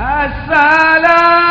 السلام